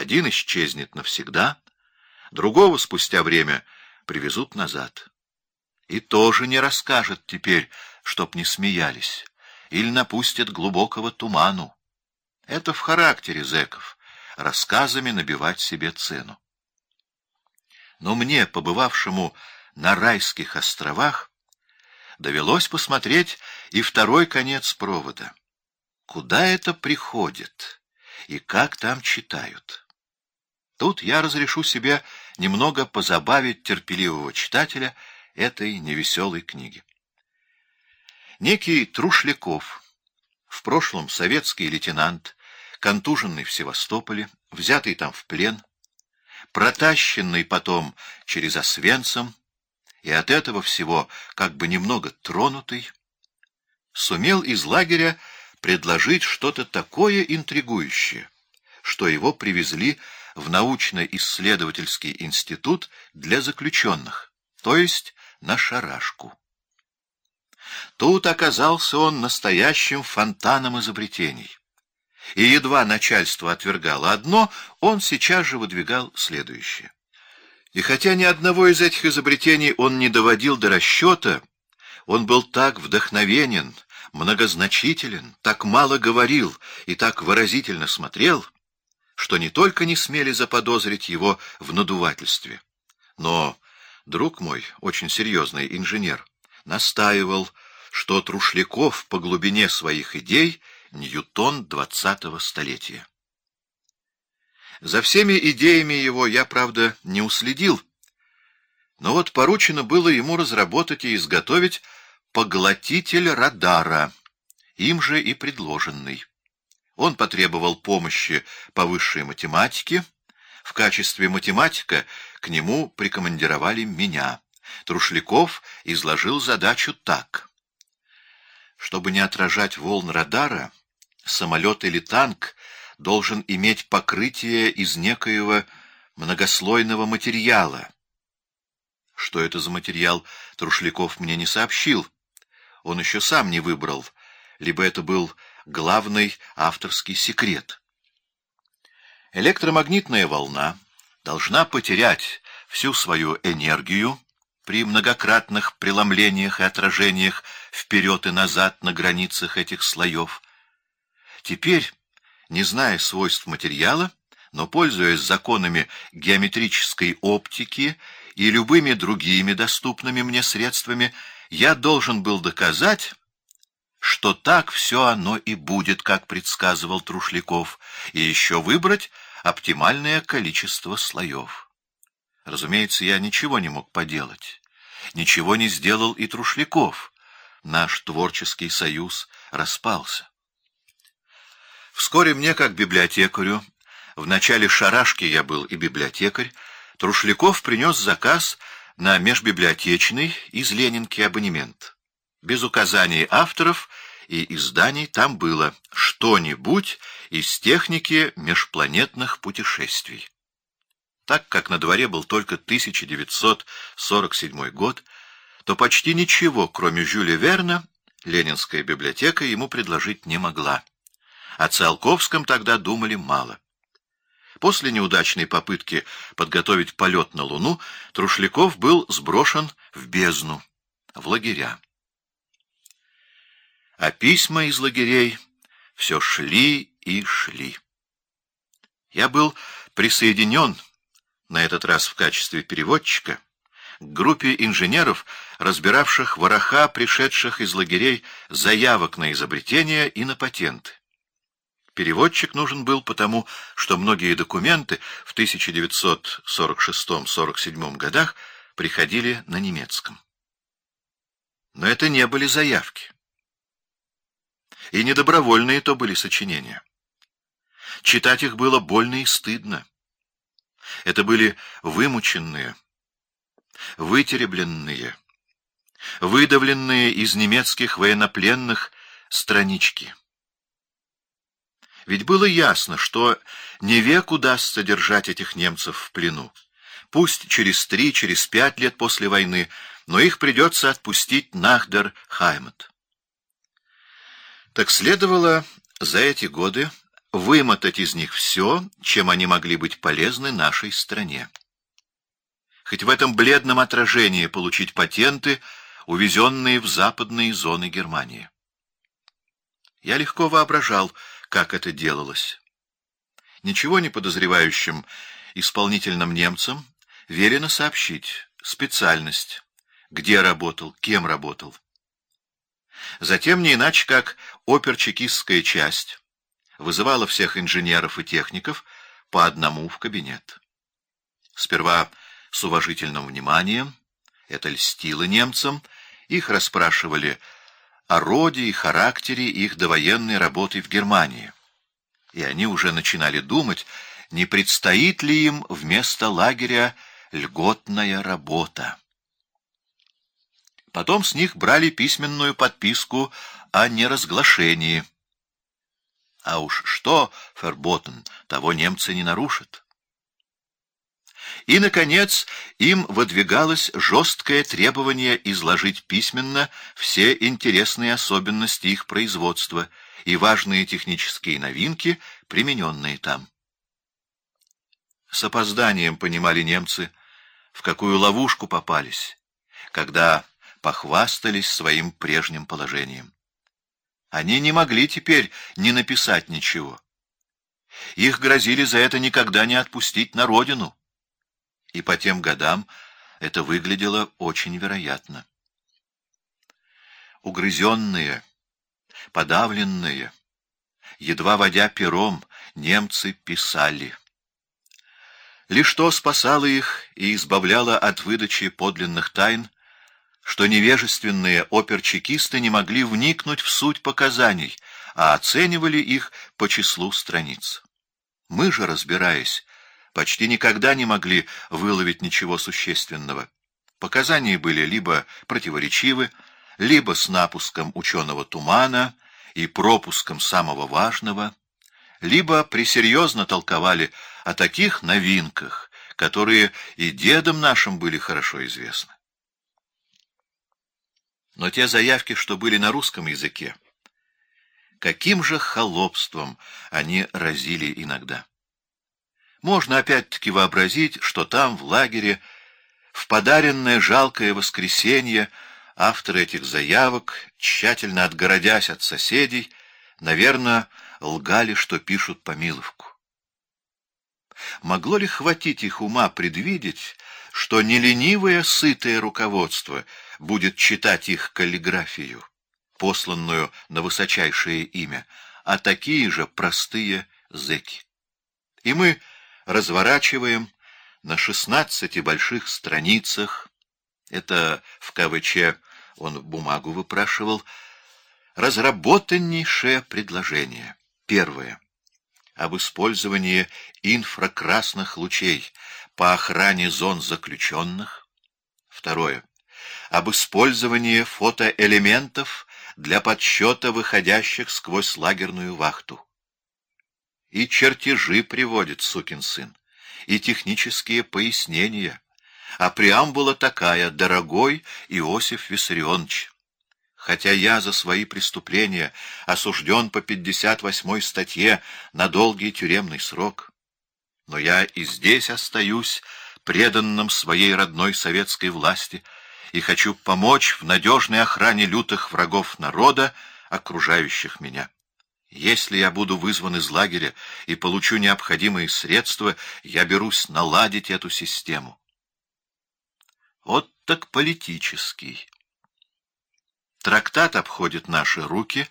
Один исчезнет навсегда, другого спустя время привезут назад. И тоже не расскажет теперь, чтоб не смеялись, или напустят глубокого туману. Это в характере зэков — рассказами набивать себе цену. Но мне, побывавшему на райских островах, довелось посмотреть и второй конец провода. Куда это приходит и как там читают? Тут я разрешу себе немного позабавить терпеливого читателя этой невеселой книги. Некий Трушляков, в прошлом советский лейтенант, контуженный в Севастополе, взятый там в плен, протащенный потом через Освенцим, и от этого всего как бы немного тронутый, сумел из лагеря предложить что-то такое интригующее, что его привезли в научно-исследовательский институт для заключенных, то есть на шарашку. Тут оказался он настоящим фонтаном изобретений. И едва начальство отвергало одно, он сейчас же выдвигал следующее. И хотя ни одного из этих изобретений он не доводил до расчета, он был так вдохновенен, многозначителен, так мало говорил и так выразительно смотрел, что не только не смели заподозрить его в надувательстве, но друг мой, очень серьезный инженер, настаивал, что Трушляков по глубине своих идей Ньютон двадцатого столетия. За всеми идеями его я, правда, не уследил, но вот поручено было ему разработать и изготовить поглотитель радара, им же и предложенный. Он потребовал помощи по высшей математике. В качестве математика к нему прикомандировали меня. Трушляков изложил задачу так. Чтобы не отражать волн радара, самолет или танк должен иметь покрытие из некоего многослойного материала. Что это за материал, Трушляков мне не сообщил. Он еще сам не выбрал, либо это был главный авторский секрет. Электромагнитная волна должна потерять всю свою энергию при многократных преломлениях и отражениях вперед и назад на границах этих слоев. Теперь, не зная свойств материала, но пользуясь законами геометрической оптики и любыми другими доступными мне средствами, я должен был доказать, что так все оно и будет, как предсказывал Трушляков, и еще выбрать оптимальное количество слоев. Разумеется, я ничего не мог поделать. Ничего не сделал и Трушляков. Наш творческий союз распался. Вскоре мне, как библиотекарю, в начале шарашки я был и библиотекарь, Трушляков принес заказ на межбиблиотечный из Ленинки абонемент. Без указаний авторов и изданий там было что-нибудь из техники межпланетных путешествий. Так как на дворе был только 1947 год, то почти ничего, кроме Жюля Верна, Ленинская библиотека ему предложить не могла. О Циолковском тогда думали мало. После неудачной попытки подготовить полет на Луну, Трушляков был сброшен в бездну, в лагеря а письма из лагерей все шли и шли. Я был присоединен, на этот раз в качестве переводчика, к группе инженеров, разбиравших вороха, пришедших из лагерей заявок на изобретения и на патенты. Переводчик нужен был потому, что многие документы в 1946-47 годах приходили на немецком. Но это не были заявки и недобровольные то были сочинения. Читать их было больно и стыдно. Это были вымученные, вытеребленные, выдавленные из немецких военнопленных странички. Ведь было ясно, что не век удастся держать этих немцев в плену. Пусть через три, через пять лет после войны, но их придется отпустить Нахдер Хаймет. Так следовало за эти годы вымотать из них все, чем они могли быть полезны нашей стране. Хоть в этом бледном отражении получить патенты, увезенные в западные зоны Германии. Я легко воображал, как это делалось. Ничего не подозревающим исполнительным немцам велено сообщить специальность, где работал, кем работал. Затем не иначе, как оперчекистская часть вызывала всех инженеров и техников по одному в кабинет. Сперва с уважительным вниманием, это льстило немцам, их расспрашивали о роде и характере их довоенной работы в Германии. И они уже начинали думать, не предстоит ли им вместо лагеря льготная работа. Потом с них брали письменную подписку о неразглашении. А уж что, Ферботен, того немцы не нарушат. И, наконец, им выдвигалось жесткое требование изложить письменно все интересные особенности их производства и важные технические новинки, примененные там. С опозданием понимали немцы, в какую ловушку попались, когда похвастались своим прежним положением. Они не могли теперь не написать ничего. Их грозили за это никогда не отпустить на родину. И по тем годам это выглядело очень вероятно. Угрызенные, подавленные, едва водя пером, немцы писали. Лишь то спасало их и избавляло от выдачи подлинных тайн, что невежественные оперчекисты не могли вникнуть в суть показаний, а оценивали их по числу страниц. Мы же, разбираясь, почти никогда не могли выловить ничего существенного. Показания были либо противоречивы, либо с напуском ученого тумана и пропуском самого важного, либо пресерьезно толковали о таких новинках, которые и дедам нашим были хорошо известны. Но те заявки, что были на русском языке, каким же холопством они разили иногда. Можно опять-таки вообразить, что там, в лагере, в подаренное жалкое воскресенье, авторы этих заявок, тщательно отгородясь от соседей, наверное, лгали, что пишут помиловку. Могло ли хватить их ума предвидеть, что не ленивое сытое руководство будет читать их каллиграфию, посланную на высочайшее имя, а такие же простые зэки. И мы разворачиваем на шестнадцати больших страницах, это в КВЧ он бумагу выпрашивал, разработаннейшее предложение. Первое. Об использовании инфракрасных лучей по охране зон заключенных. Второе. Об использовании фотоэлементов для подсчета выходящих сквозь лагерную вахту. И чертежи приводит сукин сын, и технические пояснения. А преамбула такая, дорогой Иосиф Виссарионович, хотя я за свои преступления осужден по 58-й статье на долгий тюремный срок, но я и здесь остаюсь преданным своей родной советской власти и хочу помочь в надежной охране лютых врагов народа, окружающих меня. Если я буду вызван из лагеря и получу необходимые средства, я берусь наладить эту систему. Вот так политический. Трактат обходит наши руки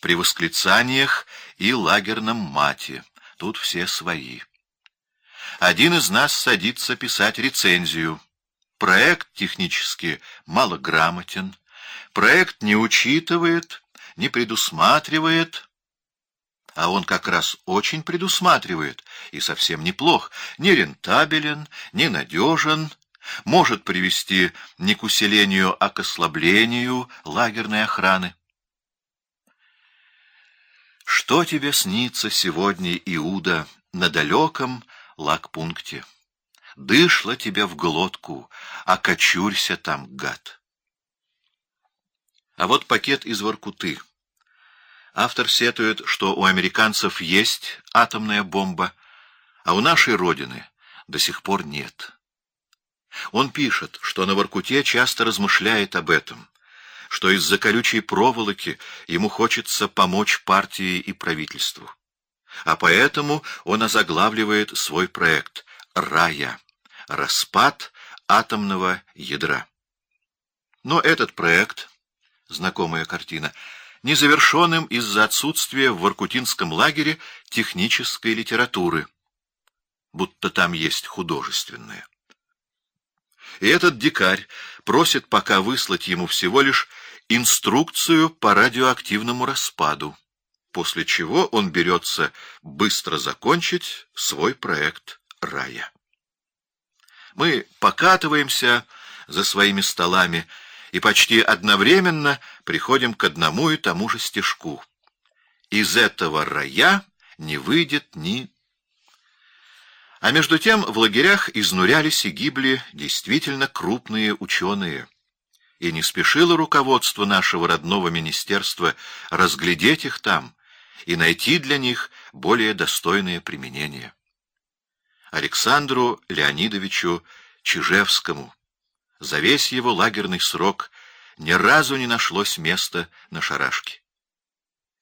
при восклицаниях и лагерном мате. Тут все свои. Один из нас садится писать рецензию. Проект технически малограмотен. Проект не учитывает, не предусматривает... А он как раз очень предусматривает, и совсем неплох, не рентабелен, не надежен, может привести не к усилению, а к ослаблению лагерной охраны. Что тебе снится сегодня, Иуда, на далеком лагпункте? Дышло тебе в глотку, а кочурься там, гад. А вот пакет из Воркуты. Автор сетует, что у американцев есть атомная бомба, а у нашей Родины до сих пор нет. Он пишет, что на Воркуте часто размышляет об этом, что из-за колючей проволоки ему хочется помочь партии и правительству. А поэтому он озаглавливает свой проект «Рая» — распад атомного ядра. Но этот проект, знакомая картина, незавершенным из-за отсутствия в Воркутинском лагере технической литературы, будто там есть художественная. И этот дикарь просит пока выслать ему всего лишь инструкцию по радиоактивному распаду, после чего он берется быстро закончить свой проект рая. Мы покатываемся за своими столами и почти одновременно приходим к одному и тому же стежку. Из этого рая не выйдет ни... А между тем в лагерях изнурялись и гибли действительно крупные ученые. И не спешило руководство нашего родного министерства разглядеть их там и найти для них более достойное применение. Александру Леонидовичу Чижевскому за весь его лагерный срок ни разу не нашлось места на шарашке.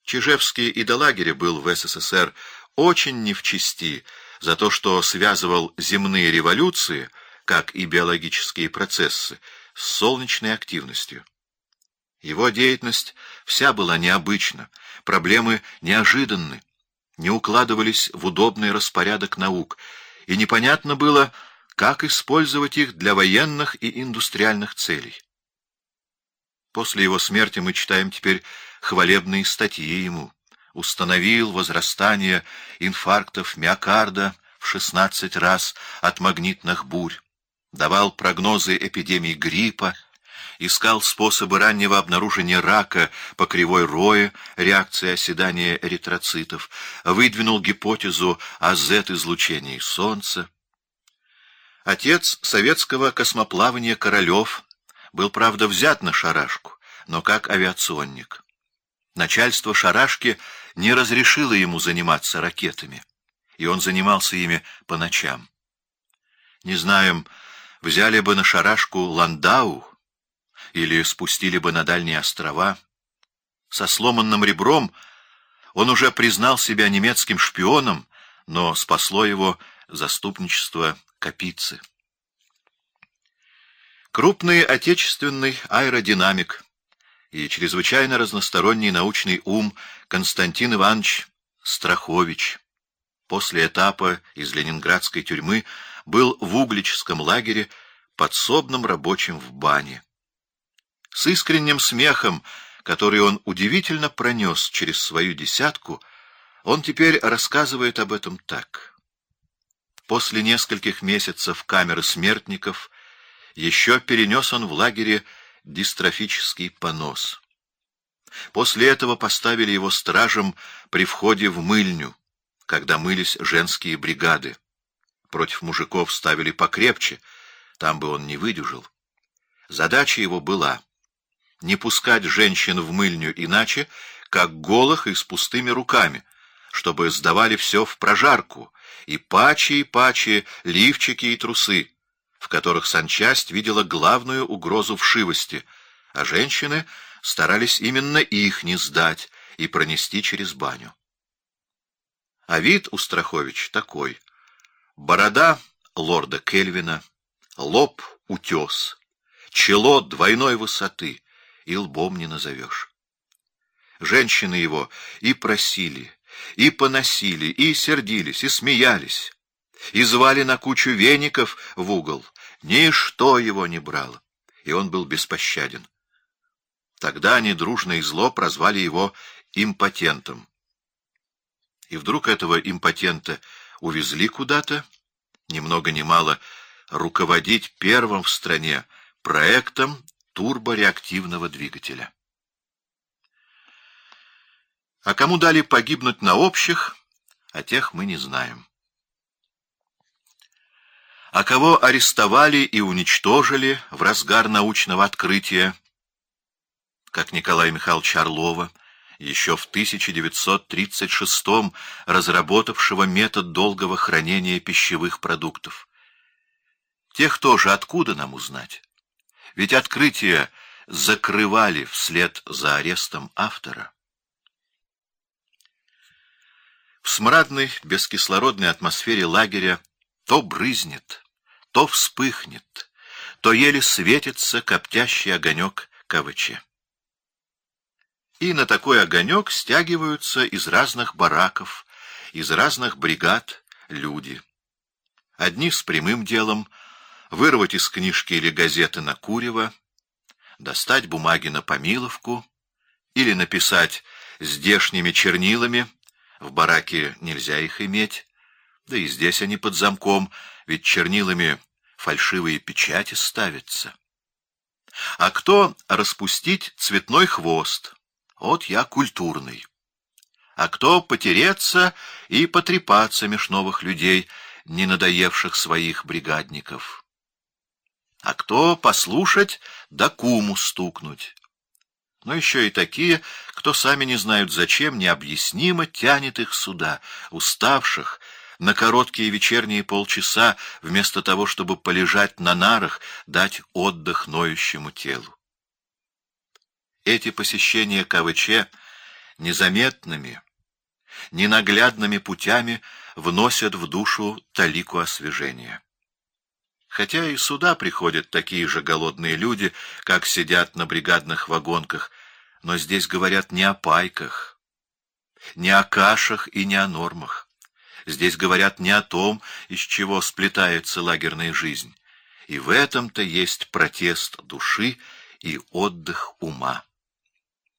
Чижевский и до лагеря был в СССР очень не в чести за то, что связывал земные революции, как и биологические процессы, с солнечной активностью. Его деятельность вся была необычна, проблемы неожиданны, не укладывались в удобный распорядок наук, и непонятно было, как использовать их для военных и индустриальных целей. После его смерти мы читаем теперь хвалебные статьи ему. Установил возрастание инфарктов миокарда в 16 раз от магнитных бурь, давал прогнозы эпидемий гриппа, искал способы раннего обнаружения рака по кривой рое, реакции оседания эритроцитов, выдвинул гипотезу о Z-излучении Солнца. Отец советского космоплавания Королев был, правда, взят на шарашку, но как авиационник. Начальство шарашки не разрешило ему заниматься ракетами, и он занимался ими по ночам. Не знаем, взяли бы на шарашку Ландау или спустили бы на дальние острова. Со сломанным ребром он уже признал себя немецким шпионом, но спасло его заступничество Капицы. Крупный отечественный аэродинамик и чрезвычайно разносторонний научный ум Константин Иванович Страхович после этапа из ленинградской тюрьмы был в Угличском лагере подсобным рабочим в бане. С искренним смехом, который он удивительно пронес через свою десятку, он теперь рассказывает об этом так. После нескольких месяцев камеры смертников еще перенес он в лагере дистрофический понос. После этого поставили его стражем при входе в мыльню, когда мылись женские бригады. Против мужиков ставили покрепче, там бы он не выдержал. Задача его была не пускать женщин в мыльню иначе, как голых и с пустыми руками, чтобы сдавали все в прожарку, и пачи и пачи, лифчики и трусы, в которых санчасть видела главную угрозу вшивости, а женщины старались именно их не сдать и пронести через баню. А вид у Страхович такой. Борода лорда Кельвина, лоб — утес, чело двойной высоты, и лбом не назовешь. Женщины его и просили, и поносили, и сердились, и смеялись, и звали на кучу веников в угол. Ничто его не брало, и он был беспощаден. Тогда они дружно и зло прозвали его импотентом. И вдруг этого импотента увезли куда-то, ни много мало, руководить первым в стране проектом турбореактивного двигателя. А кому дали погибнуть на общих, о тех мы не знаем. А кого арестовали и уничтожили в разгар научного открытия, как Николая Михайловича Орлова еще в 1936 разработавшего метод долгого хранения пищевых продуктов. Тех тоже откуда нам узнать? Ведь открытия закрывали вслед за арестом автора. В смрадной, бескислородной атмосфере лагеря то брызнет, то вспыхнет, то еле светится коптящий огонек КВЧ. И на такой огонек стягиваются из разных бараков, из разных бригад люди. Одни с прямым делом вырвать из книжки или газеты на курево, достать бумаги на помиловку или написать здешними чернилами, в бараке нельзя их иметь, да и здесь они под замком, ведь чернилами фальшивые печати ставятся. А кто распустить цветной хвост? Вот я культурный. А кто потереться и потрепаться меж новых людей, не надоевших своих бригадников? А кто послушать, да куму стукнуть? Но еще и такие, кто сами не знают зачем, необъяснимо тянет их сюда, уставших, на короткие вечерние полчаса, вместо того, чтобы полежать на нарах, дать отдых ноющему телу. Эти посещения КВЧ незаметными, ненаглядными путями вносят в душу талику освежения. Хотя и сюда приходят такие же голодные люди, как сидят на бригадных вагонках, но здесь говорят не о пайках, не о кашах и не о нормах. Здесь говорят не о том, из чего сплетается лагерная жизнь. И в этом-то есть протест души и отдых ума.